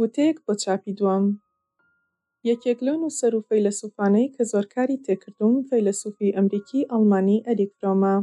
وتەیەک بۆ چاپی دووەم یەکێک لەو نووسەر و فەیلەسووفانەی کە زۆر کاری تێکردووم، فەیلەسووفی ئەمریکی ئەڵمانی ئەریک فرۆمە.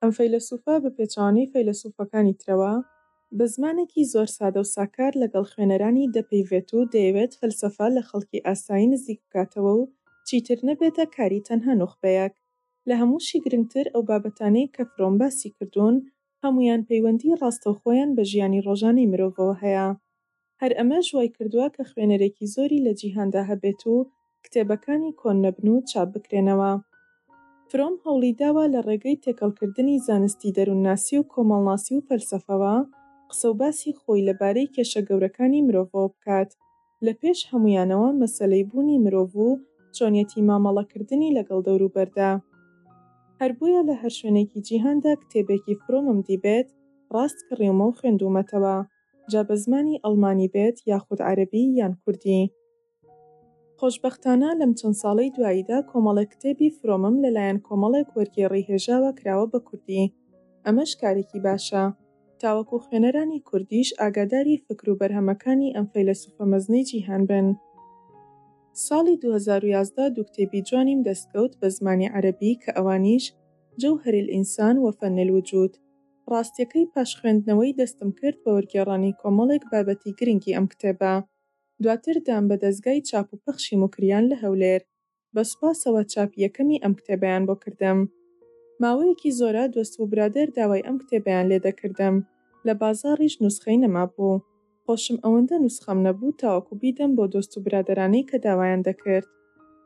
ئەم فەیلەسووفە بە پێچەوانەی فەیلەسووفەکانی ترەوە، بە زمانێکی زۆر سادە و ساکار لەگەڵ خوێنەرانی دەپەیڤێت و دەیەوێت فەلسەفە لە خەڵکی ئاسایی نزیک بکاتەوە و چیتر نەبێتە کاری تەنها نوخبەیەک. لە هەمووشی گرنگتر ئەو بابەتانەی کە فرۆم باسی کردوون هەموویان پەیوەندی ڕاستەوخۆیان بە ژیانی ڕۆژانەی مرۆڤەوە هەیە هەر ئەمەش وای کردووە کە خوێنەرێکی زۆری لە جیهاندا هەبێت و کتێبەکانی کۆن نەبن و چاپ بکرێنەوە. فرۆم هەوڵی داوە لە ڕێگەی تێکەڵ کردنی زانستی دەروونناسی و کۆمەڵناسی و فەلسەفەوە قسە و باسی خۆی لە بارەی کێشە گەورەکانی مرۆڤەوە بکات لە پێش هەموویانەوە مەسەلەی بوونی مرۆڤ و چۆنیەتی مامەڵەکردنی لەگەڵ دەوروبەردا. هەر بۆیە لە هەر شوێنێکی جیهاندا کتێبێکی فرۆمم دیبێت، ڕاست کڕیومە و خوێندوومەتەوە، جا بە زمانی ئەڵمانی بێت یاخود عەرەبی یان کوردی. خۆشبەختانە لەم چەند ساڵەی دواییدا کۆمەڵێک کتێبی فرۆمم لەلایەن کۆمەڵێک وەرگێڕی هێژاوە کراوە بە کوردی، ئەمەش کارێکی باشە. تاوەکو خوێنەرانی کوردیش ئاگاداری فکر و بەرهەمەکانی ئەم فەیلەسوفە مەزنەی جیهان بن. ساڵی دوو هەزار و یازدە دوو کتێبی جوانیم دەستکەوت بە زمانی عەرەبی کە ئەوانیش، جوهر الانسان و فن الوجود، ڕاستیەکەی پاش خوێندنەوەی دەستم کرد بە وەرگێڕانی کۆمەڵێک بابەتی گرنگی ئەم کتێبە. دواتر دام بە دەزگای چاپ و پەخشی موکریان لە هەولێر. بە سوپاسەوە چاپی یەکەمی ئەم کتێبەیان بۆ کردم. ماوەیەکی زۆرە دۆست وبرادەر داوای ئەم کتێبەیان لێ دەکردم، لە بازاڕیش نوسخەی نەمابوو. خۆشم ئەوەندە نوسخەم نەبوو تاوەکو بیدەم بۆ دۆست و برادەرانەی کە داوایان دەکرد.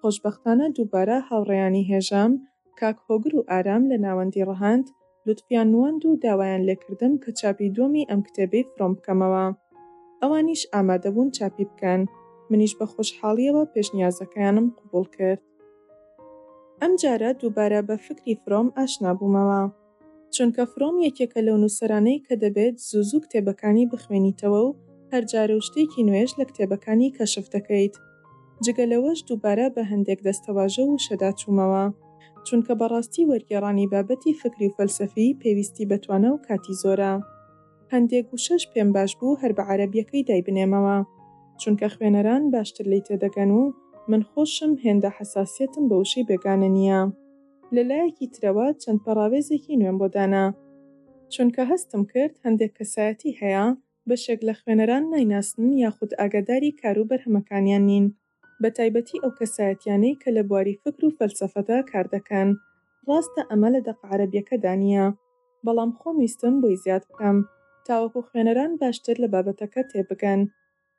خۆشبەختانە دووبارە هاوڕێیانی هێژام کاک هۆگر و ئارام لە ناوەندی ڕەهەند لوتفیان نواند و داوایان لێکردم کە چاپی دووەمی ئەم کتێبەی فرۆم بکەمەوە. ئەوانیش ئامادە بوون چاپی بکەن. منیش بە خۆشحاڵییەوە پێشنیازەکەیانم قبووڵ کرد. ئەمجارە دووبارە بە فکری فرۆم ئاشنا بوومەوە. چونکە فرۆم یەکێکە لەو نووسەرانەی کە دەبێت زوو زوو کتێبەکانی بخوێنیتەوە و هەر جارە و شتێکی نوێش لە کتێبەکانی کەشف دەکەیت. جگە لەوەش دووبارە بە هەندێک دەستەواژە و وشەدا چوومەوە. چونکە بەڕاستی وەرگێڕانی بابەتی فکری و فەلسەفی پێویستی بە توانا و کاتی زۆرە. هەندێک وشەش پێم باش بوو هەر بە عەرەبییەکەی دایبنێمەوە. چونکە خوێنەران باشتر لێی تێدەگەن و من خۆشم هێندە حەساسیەتم بە وشەی بێگانە نییە. لە لایەکی ترەوە چەند پەڕاوێزێکی نوێم بۆ دانا. چونکە هەستم کرد هەندێک کەسایەتی هەیە بەشێک لە خوێنەران نایناسن یاخود ئاگاداری کار و بەرهەمەکانیان نین، بەتایبەتی ئەو کەسایەتیانەی کە لە بواری فکر و فەلسەفەدا کار دەکەن. ڕاستە ئەمە لە دەقە عەرەبییەکەدا نییە، بەڵام خۆم ویستم بۆی زیاد بکەم، تاوەکو خوێنەران باشتر لە بابەتەکە تێبگەن.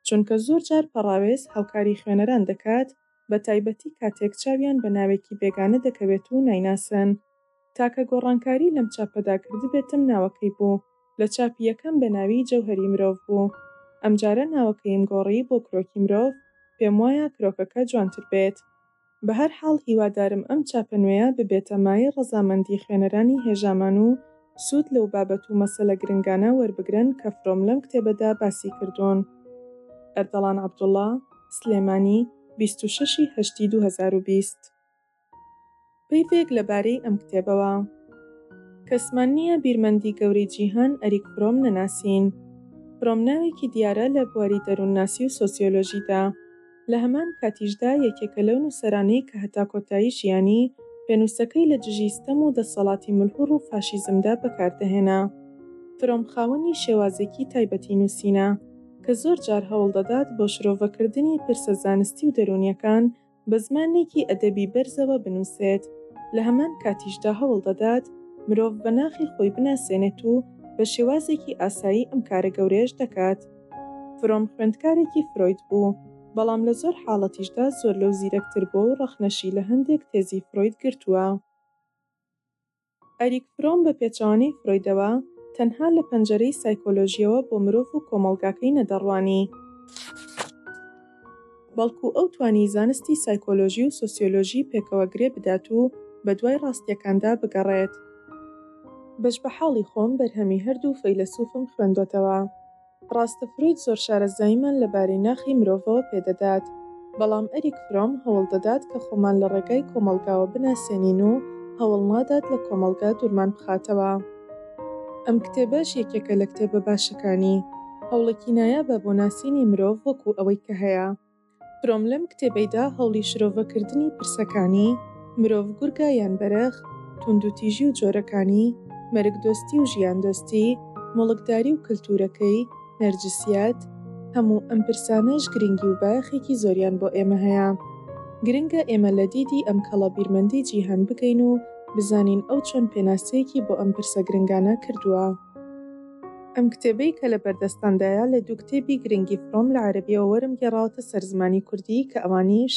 چونکە زۆر جار پەڕاوێز هاوکاری خوێنەران دەکات، بە تایبەتی کاتێک چاویان بە ناوێکی بێگانە دەکەوێت و نایناسن. تاکە گۆڕانکاری لەم چاپەدا کردبێتم ناوەکەی بوو، لە چاپی یەکەم بە ناوی جەوهەری مرۆڤ بوو، ئەمجارە ناوەکەیم گۆڕی بۆ کرۆکی مرۆڤ، پێموایە کرۆکەکە جوانتر بێت. بەهەرحاڵ هیوادارم ئەم چاپە نوێیە ببێتە مایەی ڕەزامەندی خوێنەرانی هێژامان و سوود لەو بابەت و مەسەلە گرنگانە وەربگرن کە فرۆم لەم کتێبەدا باسی کردوون. ئەردەڵان عەبدوڵا، سلێمانی، بیست و شەش ی هەشتی دوو هەزار و بیست. پەیڤێک لە بارەی ئەم کتێبەوە. کەسمان نییە بیرمەندی گەورەی جیهان ئەریک فرۆم نەناسین. فرۆم ناوێکی دیارە لە بواری دەروونناسی و سۆسیۆلۆژیدا. لە هەمان کاتیشدا یەکێکە لەو نووسەرانەی کە هەتا کۆتایی ژیانی، پێنووسەکەی لە دژی ستەم و دەسەڵاتی ملهوڕ و فاشیزمدا بەکاردەهێنا. فرۆم خاوەنی شێوازێکی تایبەتی نووسینە، کە زۆر جار هەوڵ دەدات بۆ شرۆڤەکردنی پرسە زانستی و دەروونیەکان بە زمانێکی ئەدەبی بەرزەوە بنووسێت، لە هەمان کاتیشدا هەوڵ دەدات مرۆڤ بە ناخی خۆی بناسێنێت و بە شێوازێکی ئاسایی ئەم کارە گەورەیەش دەکات. فرۆم خوێندکارێکی فرۆید بوو، بەڵام لە زۆر حاڵەتیشدا زۆر لەو زیرەکتر بووە و ڕەخنەشی لە هەندێک تێزی فرۆید گرتووە. ئەریک فرۆم بە پێچەوانەی فرۆیدەوە، تەنها لە پەنجەرەی سایکۆلۆژییەوە بۆ مرۆڤ و کۆمەڵگاکەی نەدەڕوانی. بەڵکو ئەو توانی زانستی سایکۆلۆژی و سۆسیۆلۆژی پێکەوە گرێ بدات و بەدوای ڕاستییەکاندا بگەڕێت. بەشبەحاڵی خۆم بەرهەمی هەردوو فەیلەسوفم خوێندۆتەوە. ڕاستە فرۆید زۆر شارەزاییمان لەبارەی ناخی مرۆڤەوە پێدەدات، بەڵام ئەریک فرۆم هەوڵدەدات کە خۆمان لە ڕێگای کۆمەڵگاوە بناسێنین و هەوڵنادات لە کۆمەڵگا دوورمان بخاتەوە. ئەم کتێبەش یەکێکە لە کتێبە باشەکانی. هەوڵێکی نایابە بۆ ناسینی مرۆڤ وەکو ئەوەی کە هەیە. فرۆم لەم کتێبەیدا هەوڵی شرۆڤەکردنی پرسەکانی، مرۆڤ گورگە یان بەرخ؟ توندوتیژی و جۆرەکانی، مەرگدۆستی و ژیاندۆستی، موڵکداری و کلتورەکەی، نەرجسیەت، هەموو ئەم پرسانەش گرنگی و بایەخێکی زۆریان بۆ ئێمە هەیە. گرنگە ئێمە لە دیدی ئەم کەڵە بیرمەندی جیهان بگەین و بزانین ئەو چۆن پێناسەیەکی بۆ ئەم پرسە گرنگانە کردووە. ئەم کتێبەی کە لە بەردەستاندایە لە دوو کتێبی گرنگی فرۆم لە عەرەبییەوە وەرم گێڕاوەتە سەر زمانی کوردی کە ئەوانیش،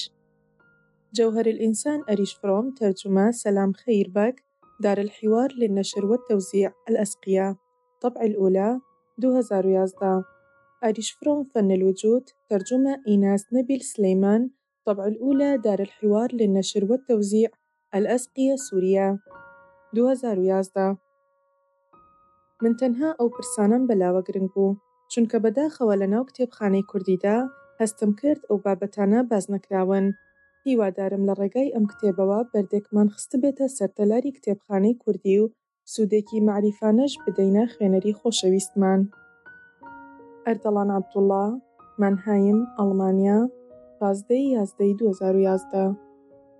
جوهر الانسان ئەریش فرۆم، تەرجومە، سەلام خەیر بەگ، دار الحوار للنشر والتوزيع الأسقياء طبع الأولى 2011 أريش فروم فن الوجود ترجمة إيناس نبيل سليمان طبع الأولى دار الحوار للنشر والتوزيع الأسقية سوريا 2011 من تەنها ئەو پرسانەم بە لاوە گرنگ بوو، چونکە بە داخەوە لە ناو کتێبخانەی کوردیدا هەستم کرد ئەو بابەتانە باس نەکراون. هیوادارم لە ڕێگای ئەم کتێبەوە بەردێکمان خستبێتە سەر تەلاری کتێبخانەی کوردی و سوودێکی مەعریفانەش بدەینە خوێنەری خۆشەویستمان. ئەردەڵان عەبدوڵا، مانهایم، ئەڵمانیا، پازدە ی یازدە ی دوو هەزار و یازدە.